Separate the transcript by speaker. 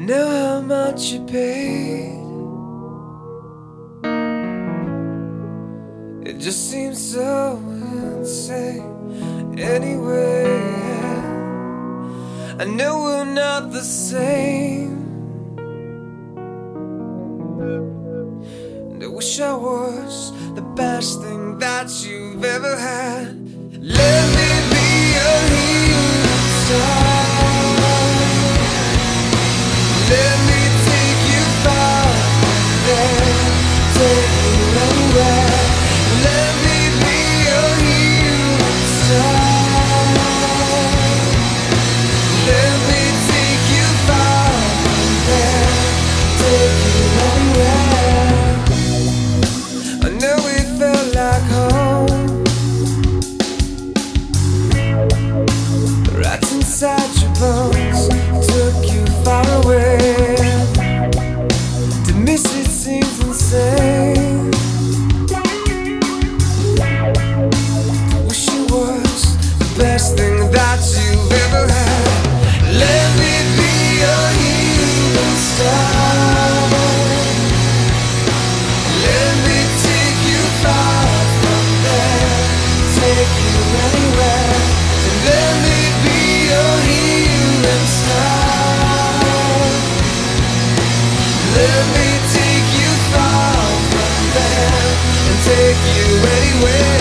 Speaker 1: know how much you paid. It just seems so insane. Anyway, I know we're not the same. And I wish I was the best thing that you've ever had. Let take you anywhere.